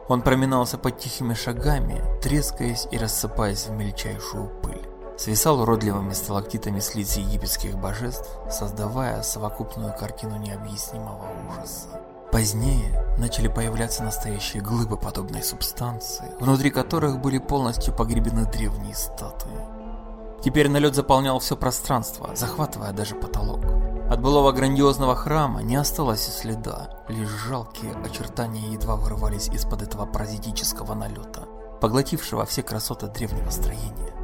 Он проминался под тихими шагами, трескаясь и рассыпаясь в мельчайшую пыль. Свисал уродливыми сталактитами с лиц египетских божеств, создавая совокупную картину необъяснимого ужаса. Позднее начали появляться настоящие глыбы подобной субстанции, внутри которых были полностью погребены древние статуи. Теперь налет заполнял все пространство, захватывая даже потолок. От былого грандиозного храма не осталось и следа, лишь жалкие очертания едва вырывались из-под этого паразитического налета, поглотившего все красоты древнего строения.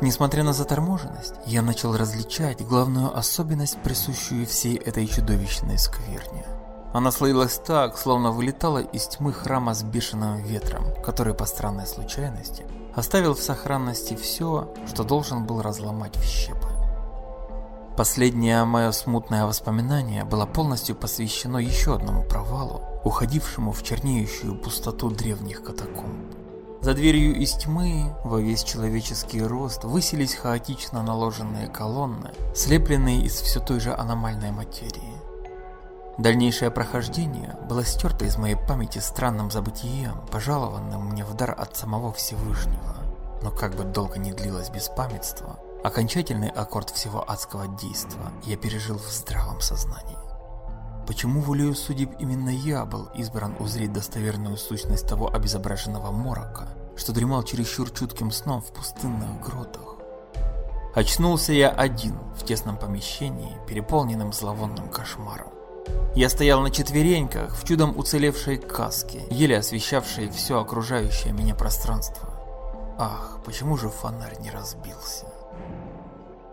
Несмотря на заторможенность, я начал различать главную особенность, присущую всей этой чудовищной скверне. Она слоилась так, словно вылетала из тьмы храма с бешеным ветром, который по странной случайности оставил в сохранности все, что должен был разломать в щепы. Последнее мое смутное воспоминание было полностью посвящено еще одному провалу, уходившему в чернеющую пустоту древних катакомб. За дверью из тьмы во весь человеческий рост высились хаотично наложенные колонны, слепленные из все той же аномальной материи. Дальнейшее прохождение было стерто из моей памяти странным забытием, пожалованным мне в дар от самого Всевышнего. Но как бы долго не длилось беспамятство, окончательный аккорд всего адского действа я пережил в здравом сознании. Почему волею судеб именно я был избран узреть достоверную сущность того обезображенного морока, что дремал чересчур чутким сном в пустынных гротах? Очнулся я один в тесном помещении, переполненном зловонным кошмаром. Я стоял на четвереньках в чудом уцелевшей каске, еле освещавшей все окружающее меня пространство. Ах, почему же фонарь не разбился?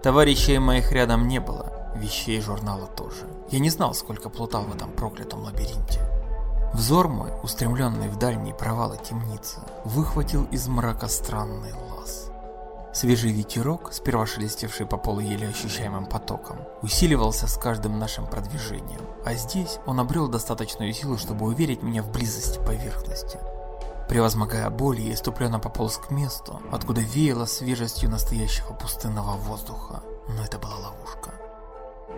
Товарищей моих рядом не было, вещей журнала тоже. Я не знал, сколько плутал в этом проклятом лабиринте. Взор мой, устремленный в дальние провалы темницы, выхватил из мрака странный лаз. Свежий ветерок, сперва шелестевший по полу еле ощущаемым потоком, усиливался с каждым нашим продвижением, а здесь он обрел достаточную силу, чтобы уверить меня в близости поверхности. Превозмогая боль, я иступленно пополз к месту, откуда веяло свежестью настоящего пустынного воздуха, но это была ловушка.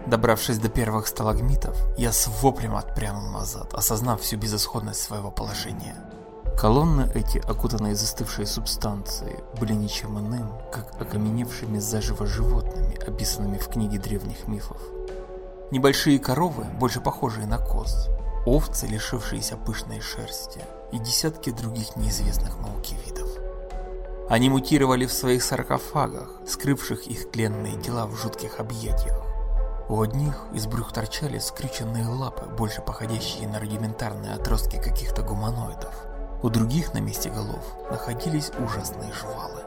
Добравшись до первых сталагмитов, я с воплем отпрянул назад, осознав всю безысходность своего положения. Колонны эти, окутанные застывшей субстанцией, были ничем иным, как окаменевшими заживо животными, описанными в книге древних мифов. Небольшие коровы, больше похожие на коз, овцы, лишившиеся пышной шерсти, и десятки других неизвестных науке видов. Они мутировали в своих саркофагах, скрывших их тленные тела в жутких объятиях. У одних из брюх торчали скрюченные лапы, больше походящие на рудиментарные отростки каких-то гуманоидов. У других на месте голов находились ужасные жвалы.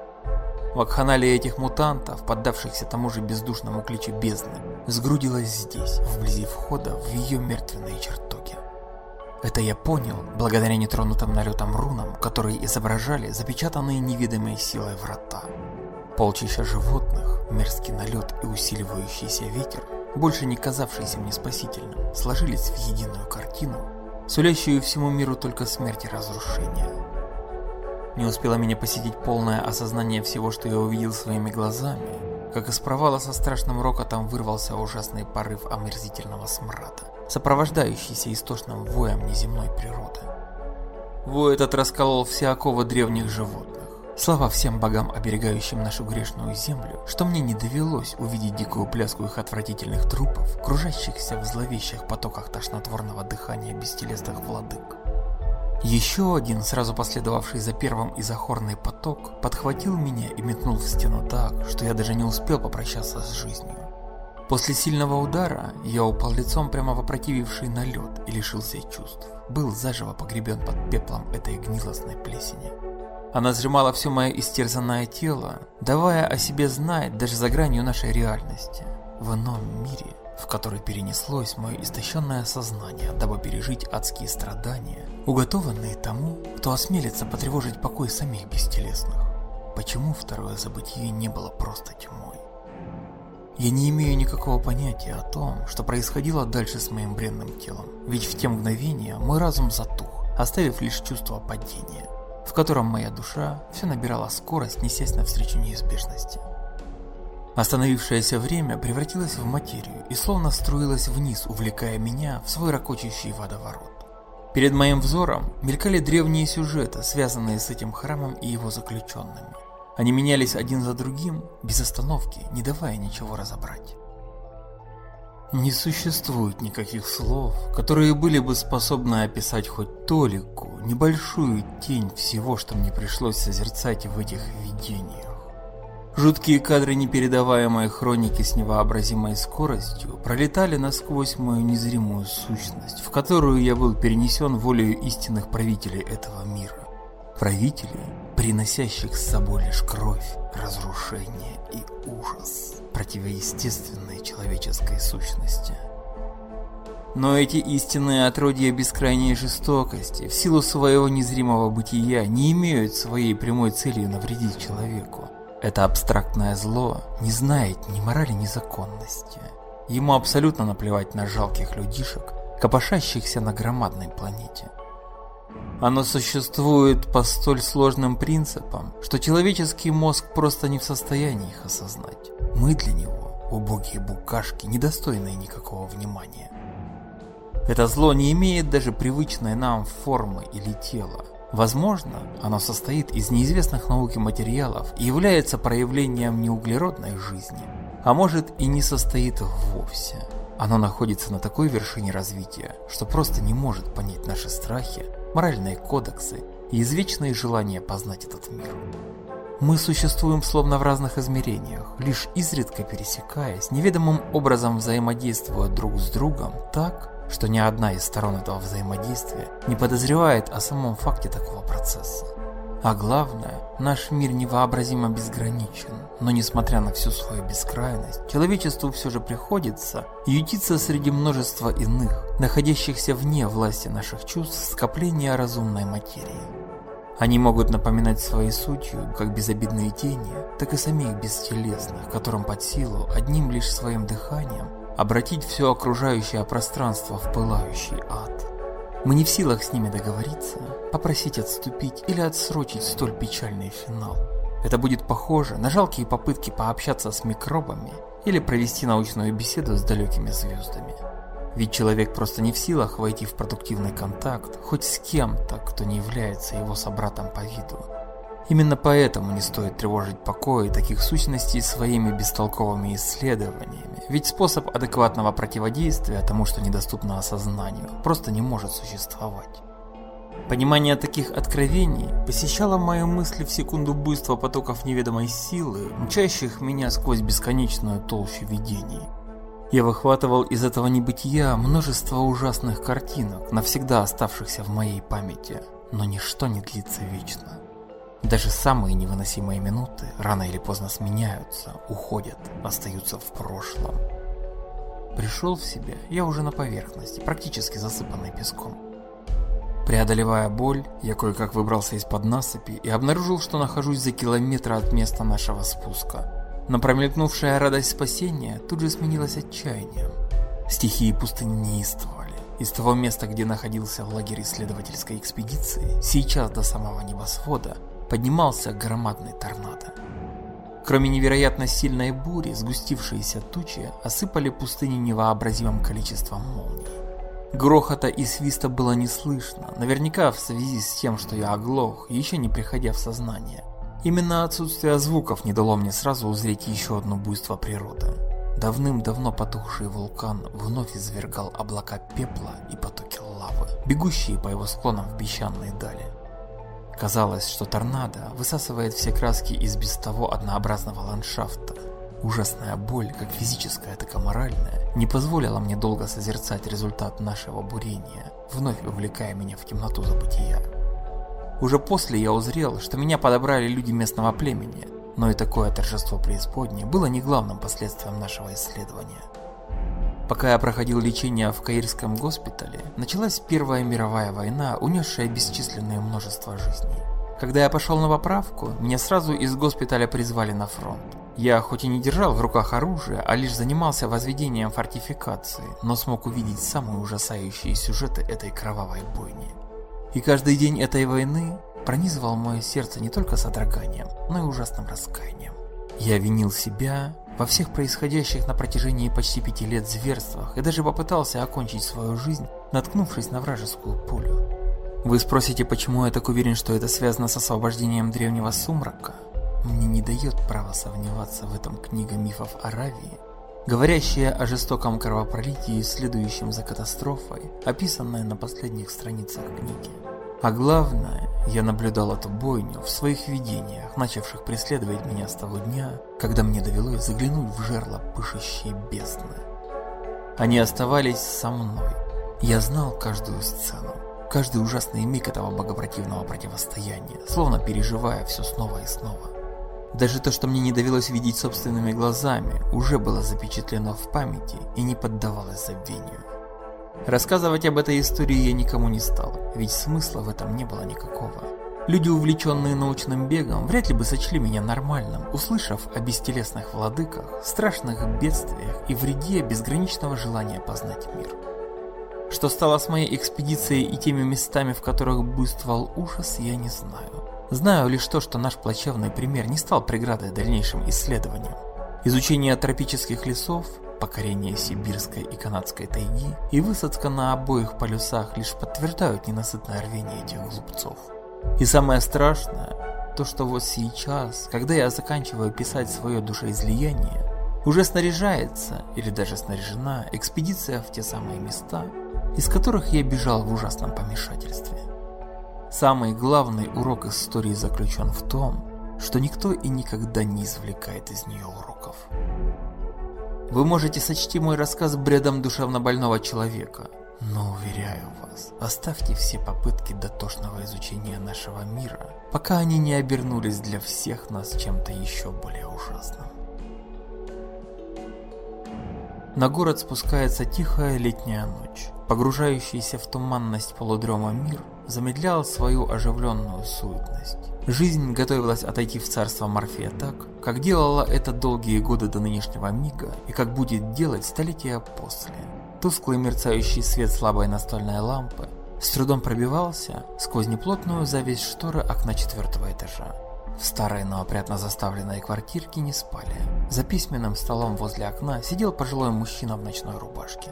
Вакханалия этих мутантов, поддавшихся тому же бездушному кличу бездны, сгрудилась здесь, вблизи входа в ее мертвенные чертоги. Это я понял, благодаря нетронутым налетам рунам, которые изображали запечатанные невидимой силой врата. Полчища животных, мерзкий налет и усиливающийся ветер, больше не казавшиеся мне спасительным, сложились в единую картину, сулящую всему миру только смерть и разрушение. Не успело меня посетить полное осознание всего, что я увидел своими глазами, как из провала со страшным рокотом вырвался ужасный порыв омерзительного смрада, сопровождающийся истошным воем неземной природы. Вой этот расколол все оковы древних животных. Слава всем богам, оберегающим нашу грешную землю, что мне не довелось увидеть дикую пляску их отвратительных трупов, кружащихся в зловещих потоках тошнотворного дыхания бестелесных владык. Еще один, сразу последовавший за первым изохорный поток, подхватил меня и метнул в стену так, что я даже не успел попрощаться с жизнью. После сильного удара я упал лицом прямо в опротививший налет и лишился чувств. Был заживо погребен под пеплом этой гнилостной плесени. Она сжимала все мое истерзанное тело, давая о себе знать даже за гранью нашей реальности. В ином мире, в который перенеслось мое истощенное сознание, дабы пережить адские страдания, уготованные тому, кто осмелится потревожить покой самих бестелесных. Почему второе забытие не было просто тьмой? Я не имею никакого понятия о том, что происходило дальше с моим бренным телом, ведь в те мгновения мой разум затух, оставив лишь чувство падения в котором моя душа все набирала скорость, несясь навстречу неизбежности. Остановившееся время превратилось в материю и словно струилось вниз, увлекая меня в свой ракочущий водоворот. Перед моим взором мелькали древние сюжеты, связанные с этим храмом и его заключенными. Они менялись один за другим, без остановки, не давая ничего разобрать. Не существует никаких слов, которые были бы способны описать хоть толику, небольшую тень всего, что мне пришлось созерцать в этих видениях. Жуткие кадры непередаваемой хроники с невообразимой скоростью пролетали насквозь мою незримую сущность, в которую я был перенесен волею истинных правителей этого мира. Правителей, приносящих с собой лишь кровь, разрушение и ужас, противоестественной человеческой сущности. Но эти истинные отродья бескрайней жестокости, в силу своего незримого бытия, не имеют своей прямой целью навредить человеку. Это абстрактное зло не знает ни морали, ни законности. Ему абсолютно наплевать на жалких людишек, копошащихся на громадной планете. Оно существует по столь сложным принципам, что человеческий мозг просто не в состоянии их осознать. Мы для него, убогие букашки, недостойные никакого внимания. Это зло не имеет даже привычной нам формы или тела. Возможно, оно состоит из неизвестных науке материалов и является проявлением неуглеродной жизни, а может и не состоит вовсе. Оно находится на такой вершине развития, что просто не может понять наши страхи, моральные кодексы и извечные желания познать этот мир. Мы существуем словно в разных измерениях, лишь изредка пересекаясь, неведомым образом взаимодействуя друг с другом так, что ни одна из сторон этого взаимодействия не подозревает о самом факте такого процесса. А главное, наш мир невообразимо безграничен, но несмотря на всю свою бескрайность, человечеству все же приходится ютиться среди множества иных, находящихся вне власти наших чувств скопления разумной материи. Они могут напоминать своей сутью как безобидные тени, так и самих бестелесных, которым под силу одним лишь своим дыханием обратить все окружающее пространство в пылающий ад. Мы не в силах с ними договориться, попросить отступить или отсрочить столь печальный финал. Это будет похоже на жалкие попытки пообщаться с микробами или провести научную беседу с далекими звездами. Ведь человек просто не в силах войти в продуктивный контакт хоть с кем-то, кто не является его собратом по виду. Именно поэтому не стоит тревожить покои таких сущностей своими бестолковыми исследованиями, ведь способ адекватного противодействия тому, что недоступно осознанию, просто не может существовать. Понимание таких откровений посещало мои мысли в секунду буйства потоков неведомой силы, мчащих меня сквозь бесконечную толщу видений. Я выхватывал из этого небытия множество ужасных картинок, навсегда оставшихся в моей памяти, но ничто не длится вечно. Даже самые невыносимые минуты рано или поздно сменяются, уходят, остаются в прошлом. Пришел в себя я уже на поверхности, практически засыпанной песком. Преодолевая боль, я кое-как выбрался из-под насыпи и обнаружил, что нахожусь за километр от места нашего спуска. Но промелькнувшая радость спасения тут же сменилась отчаянием. Стихии пустыни неистовали. Из того места, где находился лагерь исследовательской экспедиции, сейчас до самого небосвода поднимался громадный торнадо. Кроме невероятно сильной бури, сгустившиеся тучи осыпали пустыню невообразимым количеством молний. Грохота и свиста было не слышно, наверняка в связи с тем, что я оглох, еще не приходя в сознание. Именно отсутствие звуков не дало мне сразу узреть еще одно буйство природы. Давным-давно потухший вулкан вновь извергал облака пепла и потоки лавы, бегущие по его склонам в песчаные дали. Казалось, что торнадо высасывает все краски из без того однообразного ландшафта. Ужасная боль, как физическая, так и моральная, не позволила мне долго созерцать результат нашего бурения, вновь увлекая меня в темноту забытия. Уже после я узрел, что меня подобрали люди местного племени, но и такое торжество преисподней было не главным последствием нашего исследования. Пока я проходил лечение в Каирском госпитале, началась Первая мировая война, унесшая бесчисленное множество жизней. Когда я пошел на поправку, меня сразу из госпиталя призвали на фронт. Я хоть и не держал в руках оружие, а лишь занимался возведением фортификации, но смог увидеть самые ужасающие сюжеты этой кровавой бойни. И каждый день этой войны пронизывал мое сердце не только содроганием, но и ужасным раскаянием. Я винил себя, во всех происходящих на протяжении почти пяти лет зверствах и даже попытался окончить свою жизнь, наткнувшись на вражескую пулю. Вы спросите, почему я так уверен, что это связано с освобождением древнего сумрака? Мне не дает права сомневаться в этом книга мифов Аравии, говорящая о жестоком кровопролитии, следующем за катастрофой, описанная на последних страницах книги. А главное, я наблюдал эту бойню в своих видениях, начавших преследовать меня с того дня, когда мне довелось заглянуть в жерло пышущей бездны. Они оставались со мной. Я знал каждую сцену. каждый ужасный миг этого богопротивного противостояния, словно переживая все снова и снова. Даже то, что мне не довелось видеть собственными глазами, уже было запечатлено в памяти и не поддавалось забвению. Рассказывать об этой истории я никому не стал, ведь смысла в этом не было никакого. Люди, увлеченные научным бегом, вряд ли бы сочли меня нормальным, услышав о бестелесных владыках, страшных бедствиях и вреде безграничного желания познать мир. Что стало с моей экспедицией и теми местами, в которых буйствовал ужас, я не знаю. Знаю лишь то, что наш плачевный пример не стал преградой дальнейшим исследованиям. Изучение тропических лесов, покорение сибирской и канадской тайги и высадка на обоих полюсах лишь подтверждают ненасытное рвение этих глупцов. И самое страшное, то что вот сейчас, когда я заканчиваю писать свое душеизлияние, уже снаряжается или даже снаряжена экспедиция в те самые места, из которых я бежал в ужасном помешательстве. Самый главный урок истории заключен в том, что никто и никогда не извлекает из нее уроков. Вы можете сочти мой рассказ бредом душевнобольного человека, но уверяю вас, оставьте все попытки дотошного изучения нашего мира, пока они не обернулись для всех нас чем-то еще более ужасным. На город спускается тихая летняя ночь. Погружающийся в туманность полудрема мир замедлял свою оживленную суетность. Жизнь готовилась отойти в царство Морфея так, как делала это долгие годы до нынешнего мига и как будет делать столетия после. Тусклый мерцающий свет слабой настольной лампы с трудом пробивался сквозь неплотную завесь шторы окна четвертого этажа. В старой, но опрятно заставленной квартирке не спали. За письменным столом возле окна сидел пожилой мужчина в ночной рубашке.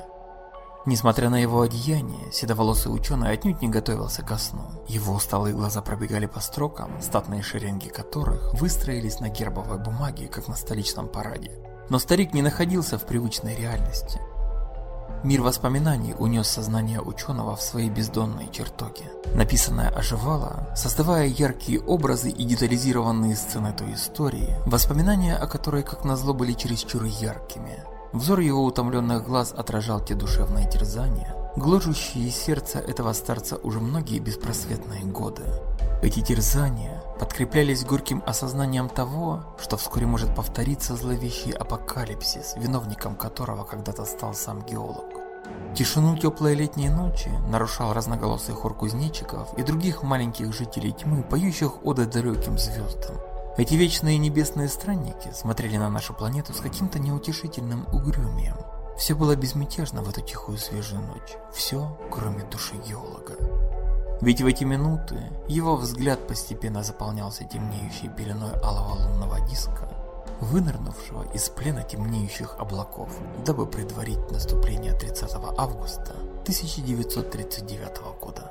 Несмотря на его одеяние, седоволосый ученый отнюдь не готовился ко сну. Его усталые глаза пробегали по строкам, статные шеренги которых выстроились на гербовой бумаге, как на столичном параде. Но старик не находился в привычной реальности. Мир воспоминаний унес сознание ученого в свои бездонные чертоги. Написанное оживало, создавая яркие образы и детализированные сцены той истории, воспоминания о которой, как назло, были чересчур яркими. Взор его утомленных глаз отражал те душевные терзания, гложущие сердце этого старца уже многие беспросветные годы. Эти терзания подкреплялись горьким осознанием того, что вскоре может повториться зловещий апокалипсис, виновником которого когда-то стал сам геолог. Тишину теплой летней ночи нарушал разноголосый хор кузнечиков и других маленьких жителей тьмы, поющих оды далеким звездам. Эти вечные небесные странники смотрели на нашу планету с каким-то неутешительным угрюмием. Все было безмятежно в эту тихую свежую ночь. Все, кроме души геолога. Ведь в эти минуты его взгляд постепенно заполнялся темнеющей пеленой алого лунного диска, вынырнувшего из плена темнеющих облаков, дабы предварить наступление 30 августа 1939 года.